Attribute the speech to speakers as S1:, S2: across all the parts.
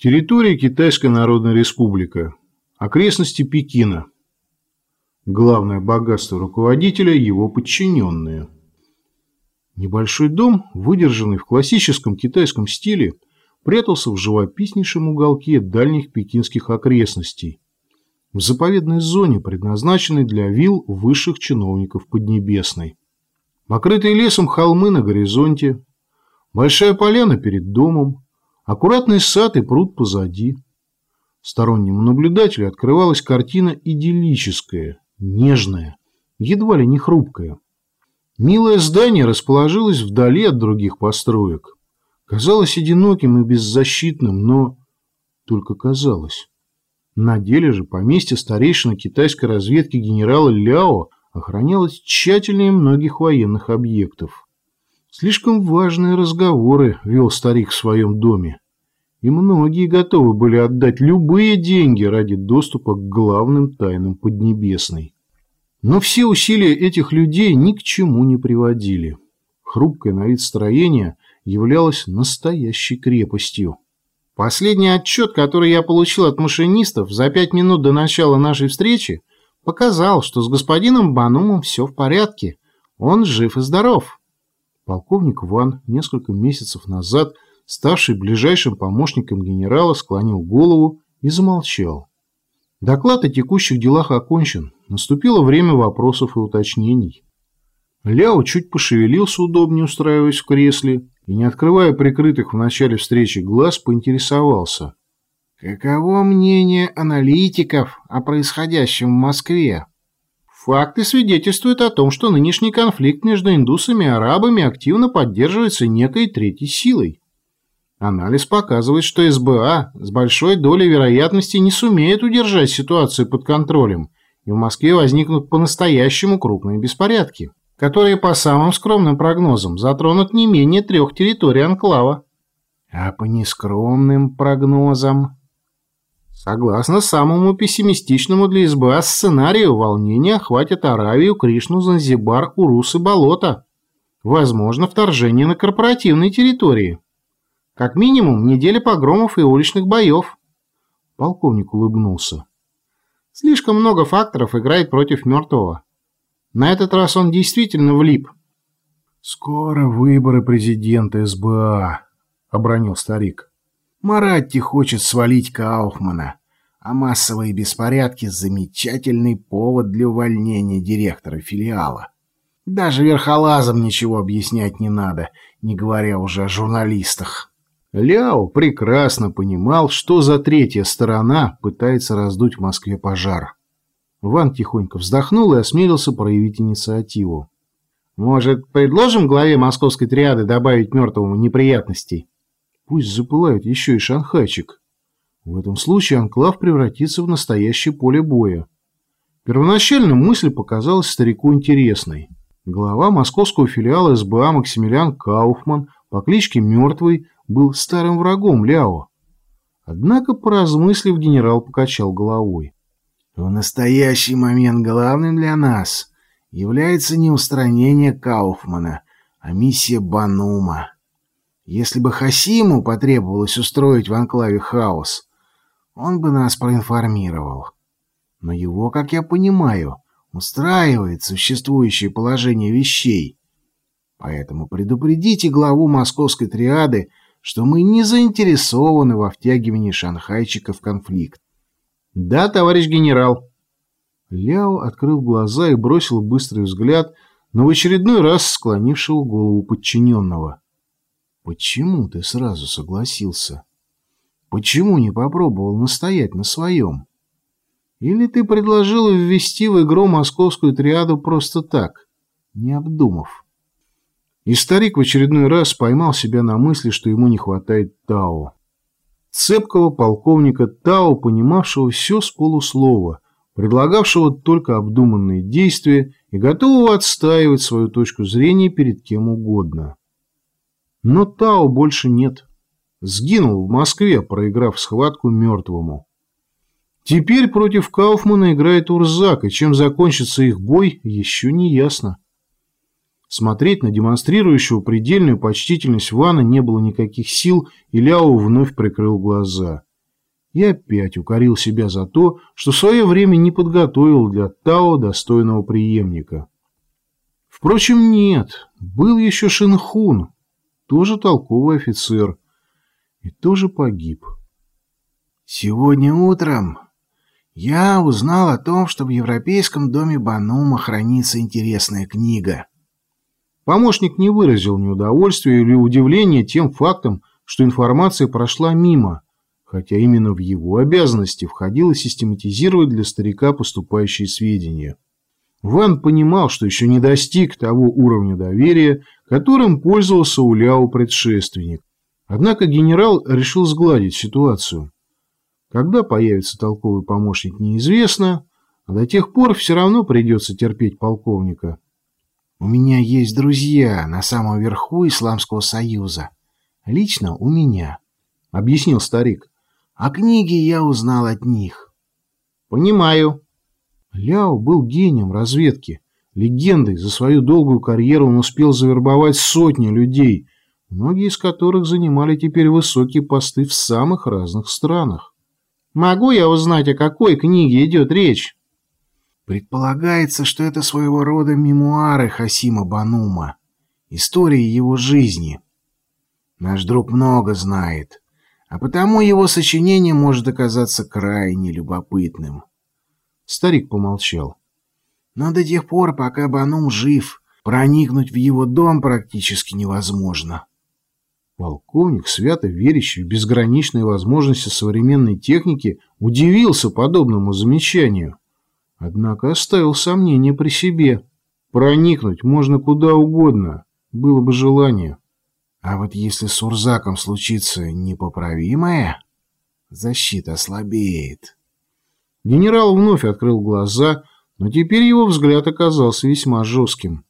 S1: Территория Китайской Народной Республика. Окрестности Пекина. Главное богатство руководителя – его подчиненные. Небольшой дом, выдержанный в классическом китайском стиле, прятался в живописнейшем уголке дальних пекинских окрестностей, в заповедной зоне, предназначенной для вилл высших чиновников Поднебесной. Покрытые лесом холмы на горизонте, большая поляна перед домом, Аккуратный сад и пруд позади. Стороннему наблюдателю открывалась картина идиллическая, нежная, едва ли не хрупкая. Милое здание расположилось вдали от других построек. Казалось одиноким и беззащитным, но только казалось. На деле же поместье старейшины китайской разведки генерала Ляо охранялось тщательнее многих военных объектов. Слишком важные разговоры вел старик в своем доме, и многие готовы были отдать любые деньги ради доступа к главным тайнам Поднебесной. Но все усилия этих людей ни к чему не приводили. Хрупкое на вид строение являлось настоящей крепостью. Последний отчет, который я получил от машинистов за пять минут до начала нашей встречи, показал, что с господином Банумом все в порядке. Он жив и здоров. Полковник Ван несколько месяцев назад, ставший ближайшим помощником генерала, склонил голову и замолчал. Доклад о текущих делах окончен. Наступило время вопросов и уточнений. Ляо чуть пошевелился, удобнее устраиваясь в кресле, и, не открывая прикрытых в начале встречи глаз, поинтересовался. «Каково мнение аналитиков о происходящем в Москве?» Факты свидетельствуют о том, что нынешний конфликт между индусами и арабами активно поддерживается некой третьей силой. Анализ показывает, что СБА с большой долей вероятности не сумеет удержать ситуацию под контролем, и в Москве возникнут по-настоящему крупные беспорядки, которые, по самым скромным прогнозам, затронут не менее трех территорий анклава. А по нескромным прогнозам... Согласно самому пессимистичному для СБА сценарию, волнения охватят Аравию, Кришну, Занзибар, Урус и Болото. Возможно, вторжение на корпоративной территории. Как минимум, неделя погромов и уличных боев. Полковник улыбнулся. Слишком много факторов играет против мертвого. На этот раз он действительно влип. «Скоро выборы президента СБА», — обронил старик. Маратти хочет свалить Кауфмана, а массовые беспорядки – замечательный повод для увольнения директора филиала. Даже верхолазам ничего объяснять не надо, не говоря уже о журналистах. Ляо прекрасно понимал, что за третья сторона пытается раздуть в Москве пожар. Ван тихонько вздохнул и осмелился проявить инициативу. «Может, предложим главе московской триады добавить мертвому неприятностей?» Пусть запылает еще и шанхайчик. В этом случае анклав превратится в настоящее поле боя. Первоначально мысль показалась старику интересной. Глава московского филиала СБА Максимилиан Кауфман по кличке Мертвый был старым врагом Ляо. Однако, поразмыслив, генерал покачал головой. В настоящий момент главным для нас является не устранение Кауфмана, а миссия Банума. Если бы Хасиму потребовалось устроить в анклаве хаос, он бы нас проинформировал. Но его, как я понимаю, устраивает существующее положение вещей. Поэтому предупредите главу московской триады, что мы не заинтересованы во втягивании шанхайчика в конфликт. Да, товарищ генерал. Ляо открыл глаза и бросил быстрый взгляд на в очередной раз склонившего голову подчиненного. Почему ты сразу согласился? Почему не попробовал настоять на своем? Или ты предложил ввести в игру московскую триаду просто так, не обдумав? И старик в очередной раз поймал себя на мысли, что ему не хватает Тао. Цепкого полковника Тао, понимавшего все с полуслова, предлагавшего только обдуманные действия и готового отстаивать свою точку зрения перед кем угодно. Но Тао больше нет. Сгинул в Москве, проиграв схватку мертвому. Теперь против Кауфмана играет Урзак, и чем закончится их бой, еще не ясно. Смотреть на демонстрирующего предельную почтительность Вана не было никаких сил, и Ляо вновь прикрыл глаза. и опять укорил себя за то, что в свое время не подготовил для Тао достойного преемника. Впрочем, нет, был еще Шинхун, тоже толковый офицер, и тоже погиб.
S2: Сегодня утром я узнал о том, что в Европейском доме Банума хранится интересная книга.
S1: Помощник не выразил неудовольствия или удивления тем фактом, что информация прошла мимо, хотя именно в его обязанности входило систематизировать для старика поступающие сведения. Ван понимал, что еще не достиг того уровня доверия, которым пользовался у Ляо предшественник. Однако генерал решил сгладить ситуацию. Когда появится толковый помощник, неизвестно, а до тех пор все равно придется терпеть полковника.
S2: «У меня есть друзья на самом верху Исламского Союза. Лично у меня», — объяснил старик. «А книги я узнал от них».
S1: «Понимаю». Ляо был гением разведки. Легендой за свою долгую карьеру он успел завербовать сотни людей, многие из которых занимали теперь высокие посты в самых разных странах. Могу я узнать, о какой книге идет речь?
S2: Предполагается, что это своего рода мемуары Хасима Банума, истории его жизни. Наш друг много знает, а потому его сочинение может оказаться крайне любопытным.
S1: Старик помолчал.
S2: Но до тех пор, пока Банум жив, проникнуть в его дом практически невозможно.
S1: Полковник, свято верящий в безграничные возможности современной техники, удивился подобному замечанию. Однако оставил сомнения при себе. Проникнуть можно куда угодно, было бы желание.
S2: А вот если с Урзаком случится непоправимое, защита слабеет.
S1: Генерал вновь открыл глаза, но теперь его взгляд оказался весьма жестким.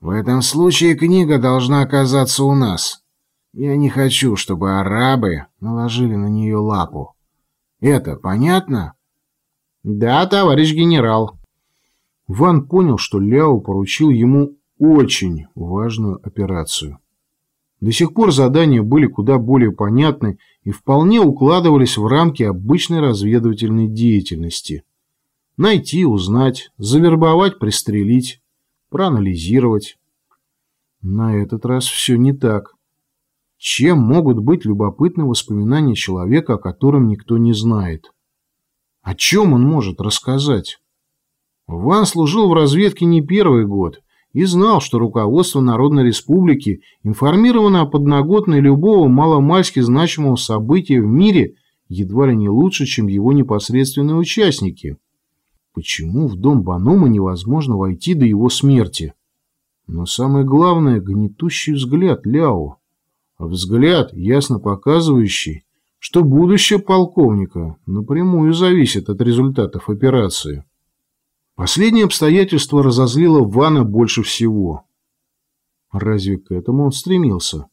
S2: В этом случае книга должна оказаться у нас. Я не хочу, чтобы арабы наложили на нее лапу. Это понятно?
S1: Да, товарищ генерал. Ван понял, что Ляо поручил ему очень важную операцию. До сих пор задания были куда более понятны и вполне укладывались в рамки обычной разведывательной деятельности. Найти, узнать, завербовать, пристрелить, проанализировать. На этот раз все не так. Чем могут быть любопытны воспоминания человека, о котором никто не знает? О чем он может рассказать? Ван служил в разведке не первый год и знал, что руководство Народной Республики информировано о подноготной любого маломальски значимого события в мире едва ли не лучше, чем его непосредственные участники. Почему в дом Банума невозможно войти до его смерти? Но самое главное – гнетущий взгляд Ляо. Взгляд, ясно показывающий, что будущее полковника напрямую зависит от результатов операции. Последнее обстоятельство разозлило Вана больше всего. Разве к этому он стремился?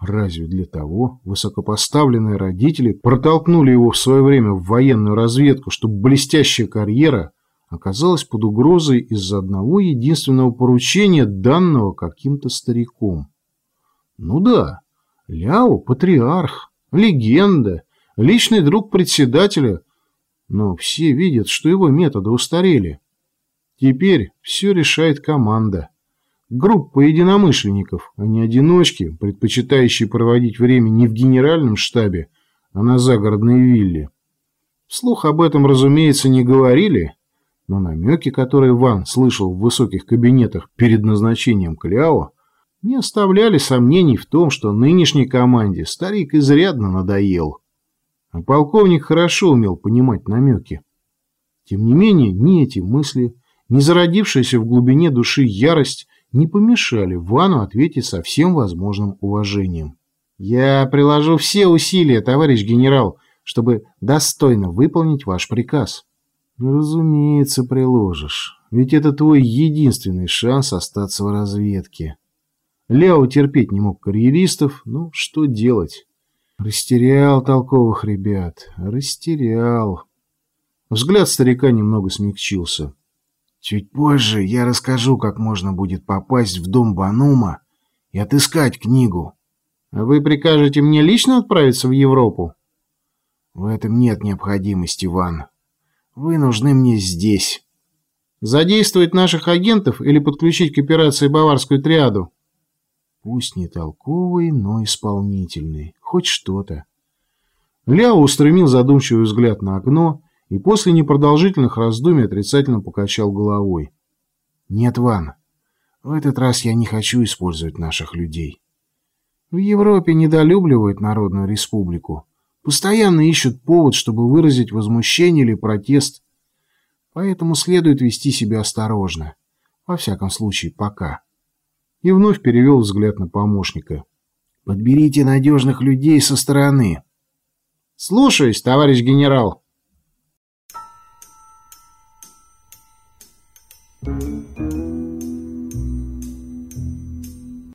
S1: Разве для того высокопоставленные родители протолкнули его в свое время в военную разведку, чтобы блестящая карьера оказалась под угрозой из-за одного единственного поручения, данного каким-то стариком? Ну да, Ляо – патриарх, легенда, личный друг председателя, но все видят, что его методы устарели. Теперь все решает команда. Группа единомышленников, а не одиночки, предпочитающие проводить время не в генеральном штабе, а на загородной вилле. Вслух об этом, разумеется, не говорили, но намеки, которые Ван слышал в высоких кабинетах перед назначением Кляо, не оставляли сомнений в том, что нынешней команде старик изрядно надоел. А полковник хорошо умел понимать намеки. Тем не менее, ни эти мысли, ни зародившаяся в глубине души ярость не помешали Вану ответить со всем возможным уважением. «Я приложу все усилия, товарищ генерал, чтобы достойно выполнить ваш приказ». «Разумеется, приложишь, ведь это твой единственный шанс остаться в разведке». Ляо терпеть не мог карьеристов, ну что делать? Растерял толковых ребят, растерял. Взгляд старика немного смягчился.
S2: Чуть позже я расскажу, как можно будет попасть в дом Банума и отыскать книгу.
S1: А вы прикажете мне лично отправиться в Европу?
S2: В этом нет необходимости, Ван. Вы нужны мне здесь.
S1: Задействовать наших агентов или подключить к операции Баварскую триаду?
S2: Пусть не толковый, но исполнительный. Хоть что-то.
S1: Ляо устремил задумчивый взгляд на окно и после непродолжительных раздумий отрицательно покачал головой.
S2: «Нет, Ван, в этот раз я не хочу использовать наших людей. В Европе недолюбливают Народную Республику. Постоянно ищут повод, чтобы выразить возмущение или протест. Поэтому следует вести себя осторожно. Во всяком случае, пока».
S1: И вновь перевел взгляд на помощника.
S2: «Подберите надежных людей со стороны».
S1: «Слушаюсь, товарищ генерал».
S3: Thank you.